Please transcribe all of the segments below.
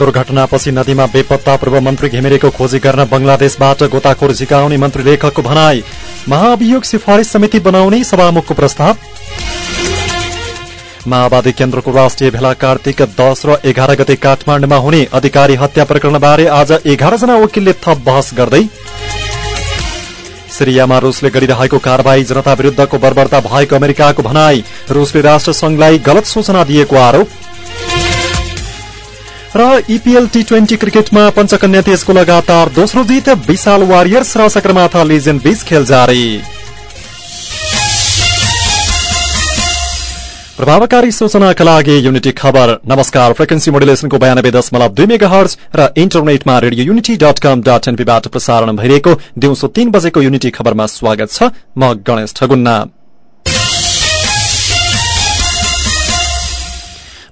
दुर्घटनापछि नदीमा बेपत्ता पूर्व मन्त्री घिमिरेको खोजी गर्न बंगलादेशबाट गोताखोर झिकाउने मन्त्री लेखकको भनाई। महाअभियोग सिफारिस समिति बनाउने सभामुखको प्रस्ताव। माओवादी केन्द्रको राष्ट्रिय भेला कार्तिक दश र एघार गते काठमाडौँमा हुने अधिकारी हत्या प्रकरणबारे आज एघारजना वकिलले थप बहस गर्दै। सिरियामा रूसले गरिरहेको कारवाही जनता विरूद्धको बर्बरता भएको अमेरिकाको भनाई। रूसले राष्ट्र संघलाई गलत सूचना दिएको आरोप। र इपीएल टी ट्वेन्टी क्रिकेटमा पञ्चकन्या तेजको लगातार दोस्रो जित विशाल वारियर्स र सगरमाथा लिजेन्ड बीच खेल जारी। प्रभावकारी सूचनाका लागि युनिटी खबर। नमस्कार फ्रिक्वेन्सी मोडुलेसनको बयानब्बे दशमलव दुई मेगा हर्ज र इन्टरनेटमा radio unity dot com dot एनपीबाट प्रसारण भइरहेको दिउँसो तीन बजेको युनिटी खबरमा स्वागत छ म गणेश ठगुन्ना।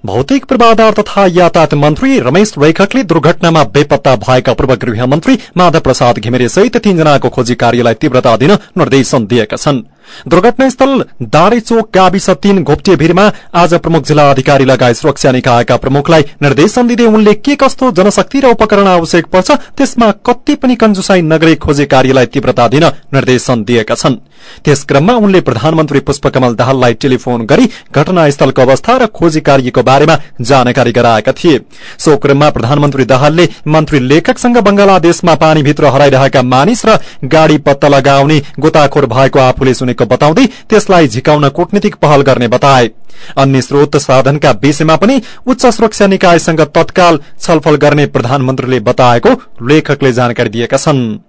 भौतिक पूर्वाधार तथा यातायात मन्त्री रमेश रैखकले दुर्घटनामा बेपत्ता भएका पूर्व गृह मन्त्री माधव प्रसाद घिमिरे सहित तीनजनाको खोजी कार्यलाई तीव्रता दिन निर्देशन दिएका छन्। दुर्घटनास्थल दारेचोक गाविस तीन घोप्टे भिरमा आज प्रमुख जिल्ला अधिकारी लगायत सुरक्षा निकायका प्रमुखलाई निर्देशन दिँदै उनले के कस्तो जनशक्ति र उपकरण आवश्यक पर्छ त्यसमा कति पनि कन्जुसाई नगरी खोजी कार्यलाई तीव्रता दिन निर्देशन दिएका छन्। त्यस क्रममा उनले प्रधानमन्त्री पुष्पकमल दाहाललाई टेलिफोन गरी घटनास्थलको अवस्था र खोजी कार्यको बारेमा जानकारी गराएका थिए। सो क्रममा प्रधानमन्त्री दाहालले मन्त्री लेखकसँग बंगलादेशमा पानीभित्र हराइरहेका मानिस र गाड़ी पत्ता लगाउने गोताखोर भएको आफूले सुनेको बताउँदै त्यसलाई झिकाउन कूटनीतिक पहल गर्ने बताए। अन्य स्रोत साधनका विषयमा पनि उच्च सुरक्षा निकायसँग तत्काल छलफल गर्ने प्रधानमन्त्रीले बताएको लेखकले जानकारी दिएका छन्।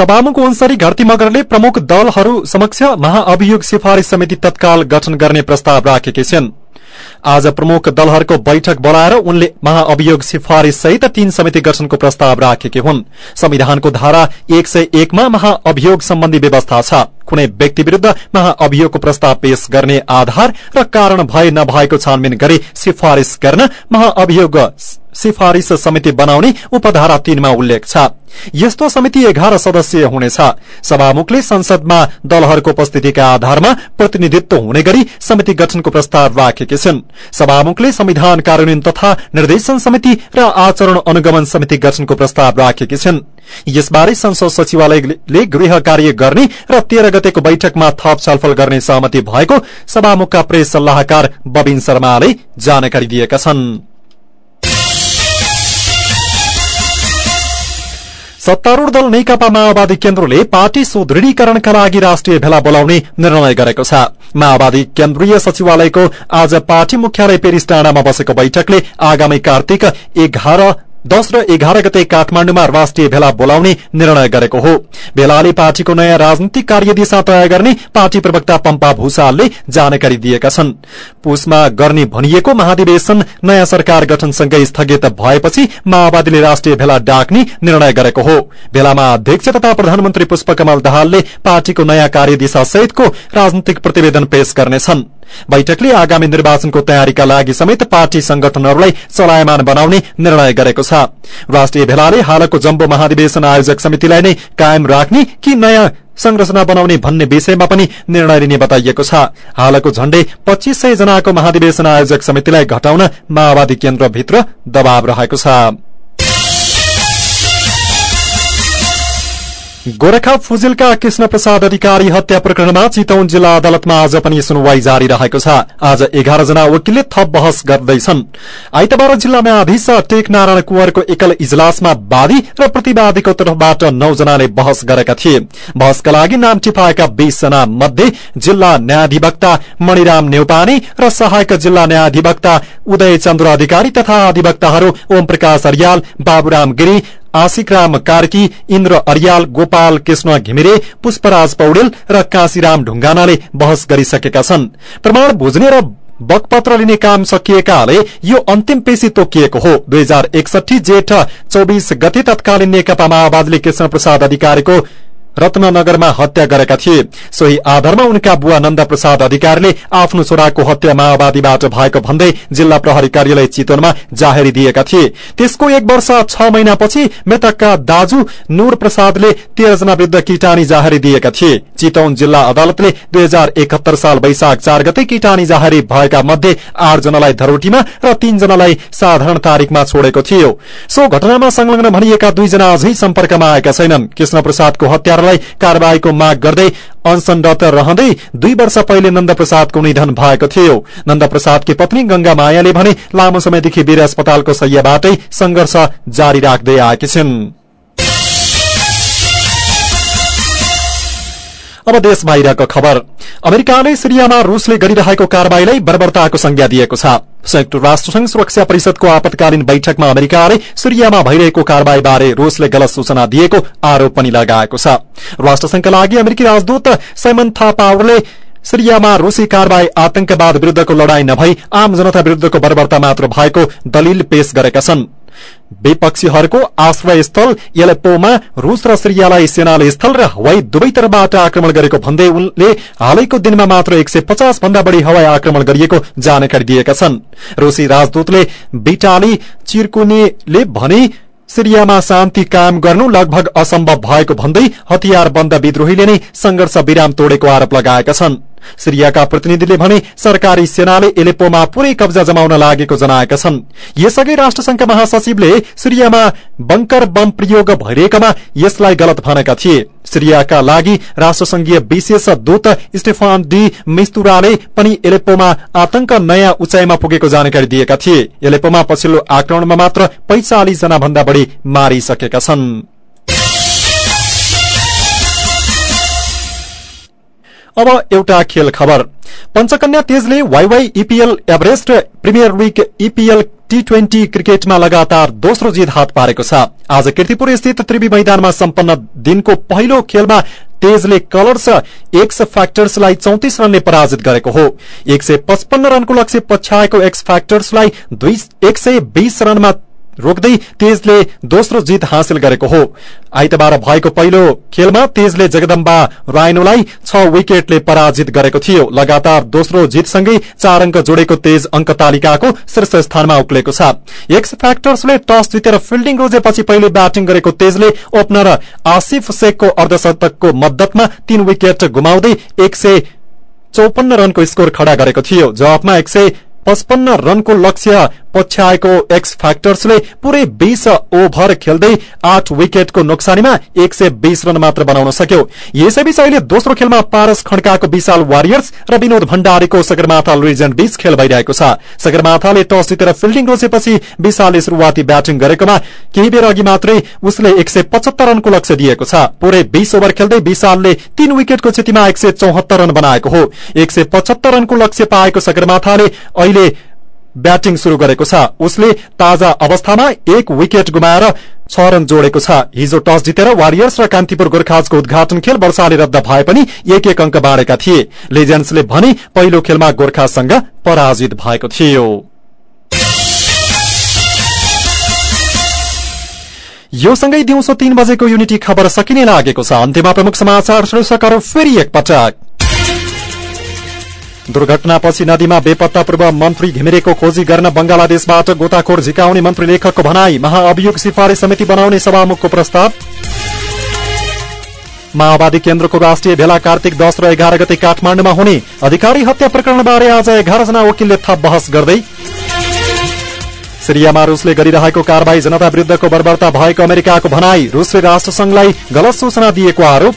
सभामुख अन्सारी घरती मगरले प्रमुख दलहरू समक्ष महाअभियोग सिफारिश समिति तत्काल गठन गर्ने प्रस्ताव राखेकी छिन्। आज प्रमुख दलहरूको बैठक बोलाएर उनले महाअभियोग सिफारिश सहित तीन समिति गठनको प्रस्ताव राखेकी हुन्। संविधानको धारा एक सय एकमा महाअभियोग सम्बन्धी व्यवस्था छ। कुनै व्यक्ति विरूद्ध महाअभियोगको प्रस्ताव पेश गर्ने आधार र कारण भए नभएको छानबिन गरी सिफारिश गर्न महाअभियोग सिफारिश समिति बनाउने उपधारा तीनमा उल्लेख छ। यस्तो समिति एघार सदस्यीय हुनेछ। सभामुखले संसदमा दलहरूको उपस्थितिका आधारमा प्रतिनिधित्व हुने गरी समिति गठनको प्रस्ताव राखेकी छिन्। सभामुखले संविधान कार्यान्वयन तथा निर्देशन समिति र आचरण अनुगमन समिति गठनको प्रस्ताव राखेकी छिन्। यसबारे संसद सचिवालयले गृह कार्य गर्ने र तेह्र गतेको बैठकमा थप छलफल गर्ने सहमति भएको सभामुखका प्रेस सल्लाहकार बबिन शर्माले जानकारी दिएका छनृ। सत्तारूढ़ दल नेकपा माओवादी केन्द्रले पार्टी सुदृढीकरणका लागि राष्ट्रिय भेला बोलाउने निर्णय गरेको छ। माओवादी केन्द्रीय सचिवालयको आज पार्टी मुख्यालय पेरिस डाँडामा बसेको बैठकले आगामी कार्तिक एघार दश र एघार गते काठमाण्डुमा राष्ट्रिय भेला बोलाउने निर्णय गरेको हो। भेलाले पार्टीको नयाँ राजनीतिक कार्यदिशा तय गर्ने पार्टी प्रवक्ता पम्पा भूषालले जानकारी दिएका छन्। पुसमा गर्ने भनिएको महाधिवेशन नयाँ सरकार गठनसँगै स्थगित भएपछि माओवादीले राष्ट्रिय भेला डाक्ने निर्णय गरेको हो। भेलामा अध्यक्ष तथा प्रधानमन्त्री पुष्पकमल दाहालले पार्टीको नयाँ कार्यदिशा सहितको राजनीतिक प्रतिवेदन पेश गर्नेछन्। बैठकले आगामी निर्वाचनको तयारीका लागि समेत पार्टी संगठनहरूलाई चलायमान बनाउने निर्णय गरेको छ। राष्ट्रिय भेलाले हालको जम्बो महाधिवेशन आयोजक समितिलाई नै कायम राख्ने कि नयाँ संरचना बनाउने भन्ने विषयमा पनि निर्णय लिने बताइएको छ। हालको झण्डै पच्चीस सय जनाको महाधिवेशन आयोजक समितिलाई घटाउन माओवादी केन्द्रभित्र दबाव रहेको छ। गोरखा फुजिलका कृष्ण प्रसाद अधिकारी हत्या प्रकरणमा चितौन जिल्ला अदालतमा आज पनि सुनवाई जारी रहेको छ। आज एघार जना वकिलले थप बहस गर्दैछन्। आइतबार जिल्ला न्यायाधीश टेक नारायण कुवरको एकल इजलासमा वादी र प्रतिवादीको तर्फबाट नौ जनाले बहस गरेका थिए। बहसका लागि नाम टिपाएका बीस जना मध्ये जिल्ला न्यायाधिवक्ता मणिराम नेउपाने र सहायक जिल्ला न्यायाधिवक्ता उदय चन्द्र अधिकारी तथा अधिवक्ताहरू ओम प्रकाश अरियाल बाबुराम गिरी आशिकराम कार्की इन्द्र अरियाल गोपाल कृष्ण घिमिरे पुष्पराज पौडेल र काशीराम ढुङ्गानाले बहस गरिसकेका छन्। प्रमाण बुझ्ने र बकपत्र लिने काम सकिएकाले यो अन्तिम पेशी तोकिएको हो। दुई हजार एकसठी जेठ चौबिस गते तत्कालीन नेकपा माओवादीले कृष्ण प्रसाद अधिकारीको रत्ननगरमा हत्या गरेका थिए। सोही आधारमा उनका बुवा नन्द प्रसाद अधिकारीले आफ्नो छोराको हत्या माओवादीबाट भएको भन्दै जिल्ला प्रहरी कार्यालय चितवनमा जाहेरी दिएका थिए। त्यसको एक वर्ष छ महिनापछि मृतकका दाजु नूर प्रसादले तेह्रजना विरूद्ध किटानी जाहेरी दिएका थिए। चितवन जिल्ला अदालतले दुई साल वैशाख चार गते किटानी जाहेरी भएका मध्ये आठजनालाई धरोटीमा र तीनजनालाई साधारण तारिकमा छोडेको थियो। सो घटनामा संलग्न भनिएका दुईजना अझै सम्पर्कमा आएका छैनन्। कृष्ण प्रसादको हत्या सरकारलाई कार्यवाहीको माग गर्दै अनशनरत रहँदै दुई वर्ष पहिले नन्द प्रसादको निधन भएको थियो। नन्द प्रसादकी पत्नी गंगा मायाले भने लामो समयदेखि वीर अस्पतालको सयबाटै संघर्ष जारी राख्दै आएकी छिन्। अब देश बाहिरको खबर। अमेरिकाले सिरियामा रूसले गरिरहेको कार्यवाहीलाई बर्बरताको संज्ञा दिएको छ। संयुक्त राष्ट्रसंघ सुरक्षा परिषदको आपतकालीन बैठकमा अमेरिकाले सिरियामा भइरहेको कार्यवाहीबारे रूसले गलत सूचना दिएको आरोप पनि लगाएको छ। राष्ट्रसंघका लागि अमेरिकी राजदूत सैमन थापावरले सिरियामा रूसी कार्यवाही आतंकवाद विरूद्धको लड़ाई नभई आम जनता विरूद्धको बर्बरता मात्र भएको दलिल पेश गरेका छन्। विपक्षीहरूको आश्रय स्थल एलेप्पोमा रूस र सिरियालाई सेनाले स्थल र हवाई दुवैतर्फबाट आक्रमण गरेको भन्दै उनले हालैको दिनमा मात्र एक सय पचास भन्दा बढ़ी हवाई आक्रमण गरिएको जानकारी दिएका छन्। रूसी राजदूतले बिटाली चिर्कुनीले भने सिरियामा शान्ति कायम गर्नु लगभग असम्भव भएको भन्दै हतियार बन्द विद्रोहीले नै संघर्ष विराम तोडेको आरोप लगाएका छनृ। सिरियाका प्रतिनिधिले भने सरकारी सेनाले एलेपोमा पूरै कब्जा जमाउन लागेको जनाएका छन्। यसअघि राष्ट्रसंघका महासचिवले सिरियामा बंकर बम प्रयोग भइरहेकामा यसलाई गलत भनेका थिए। सिरियाका लागि राष्ट्रसंघीय विशेष दूत स्टेफान डी मिस्तुराले पनि एलेपोमा आतंक नयाँ उचाइमा पुगेको जानकारी दिएका थिए। एलेपोमा पछिल्लो आक्रमणमा मात्र पैंचालिस जना भन्दा बढ़ी मारिसकेका छनृ। अब एउटा खेल खबर। Panchakanya तेजले Y Y EPL Everest premier league EPL T twenty क्रिकेटमा लगातार दोस्रो जित हात पारेको छ। आज किर्तिपुर स्थित त्रिवी मैदानमा सम्पन्न दिनको पहिलो खेलमा तेजले कलर्स एक्स फ्याक्टर्सलाई चौतिस रनले पराजित गरेको हो। एक सय पचपन्न रनको लक्ष्य पछ्याएको एक्स फ्याक्टर्सलाई एक सय बीस रनमा रोक्दै तेजले दोस्रो जित हासिल गरेको हो। आइतबार भएको पहिलो खेलमा तेजले जगदम्बा रायनोलाई छ विकेटले पराजित गरेको थियो। लगातार दोस्रो जितसँगै चार अङ्क जोडेको तेज अङ्क तालिकाको शीर्ष स्थानमा उक्लेको छ। एक्स फ्याक्टर्सले टस जितेर फिल्डिङ रोजेपछि पहिले ब्याटिङ गरेको तेजले ओपनर आसिफ शेखको अर्धशतकको मद्दतमा तीन विकेट गुमाउँदै एक सय चौपन्न रनको स्कोर खड़ा गरेको थियो। जवाबमा एक सय पचपन्न रनको लक्ष्य पछ्याएको एक्स फ्याक्टर्सले पूरै बीस ओभर खेल्दै आठ विकेटको नोक्सानीमा एक सय बीस रन मात्र बनाउन सक्यो। यसैबीच अहिले दोस्रो खेलमा पारस खड्काको विशाल वारियर्स र विनोद भण्डारीको सगरमाथा लुइजन बीच खेल भइरहेको छ। सगरमाथाले टस जितेर फिल्डिङ रोजेपछि विशालले शुरूआती ब्याटिङ गरेकोमा केही बेर अघि मात्रै उसले एक सय पचहत्तर रनको लक्ष्य दिएको छ। पूरै बीस ओभर खेल्दै विशालले तीन विकेटको क्षतिमा एक सय चौहत्तर रन बनाएको हो। एक सय पचहत्तर रनको लक्ष्य पाएको सगरमाथाले अहिले ब्याटिङ शुरू गरेको छ। उसले ताजा अवस्थामा एक विकेट गुमाएर छ रन जोडेको छ। हिजो टस जितेर वारियर्स र कान्तिपुर गोर्खाजको उद्घाटन खेल वर्षाले रद्द भए पनि एक एक अंक बाँडेका थिए। लेजेन्ड्सले भने पहिलो खेलमा गोर्खासँग पराजित भएको थियो। यो सँगै दिउँसो तीन बजेको युनिटी खबर सकिने लागेको छ। अन्त्यमा प्रमुख समाचार शीर्षकहरू फेरि एकपटक। दुर्घटनापछि नदीमा बेपत्ता पूर्व मन्त्री घिमिरेको खोजी गर्न बंगलादेशबाट गोताखोर झिकाउने मन्त्री लेखकको भनाई। महाअभियोग सिफारिस समिति बनाउने सभामुखको प्रस्ताव। माओवादी केन्द्रको राष्ट्रिय भेला कार्तिक दश र एघार गते काठमाडौँमा हुने अधिकारी हत्या प्रकरणबारे आज एघारजना वकिलले थप बहस गर्दै। सिरियामा रूसले गरिरहेको कारवाही जनता विरूद्धको बर्बरता भएको अमेरिकाको भनाई। रूसले राष्ट्रसंघलाई गलत सूचना दिएको आरोप।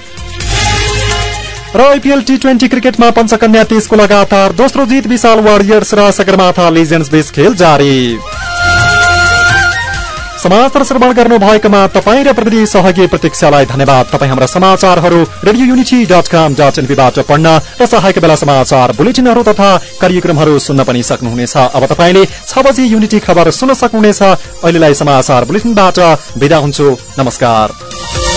र आइपीएल टी ट्वेन्टी क्रिकेटमा पञ्चकन्या तेजको लगातार दोस्रो जित विशाल वारियर्स र सगरमाथा लिजेन्ड्स बीच खेल जारी। समाचार श्रवण गर्नु भएकोमा तपाईँ र प्रविधि सहयोगी प्रतीक्षालाई धन्यवाद। तपाईँ हाम्रा समाचारहरू radio unity dot com dot एनपीबाट पढ्न र सहायक बेला समाचार बुलेटिनहरू तथा कार्यक्रमहरू सुन्न पनि सक्नुहुनेछ। अब तपाईँले छ बजी युनिटी खबर सुन्न सक्नुहुनेछ। अहिलेलाई समाचार बुलेटिनबाट विदा हुन्छु। नमस्कार।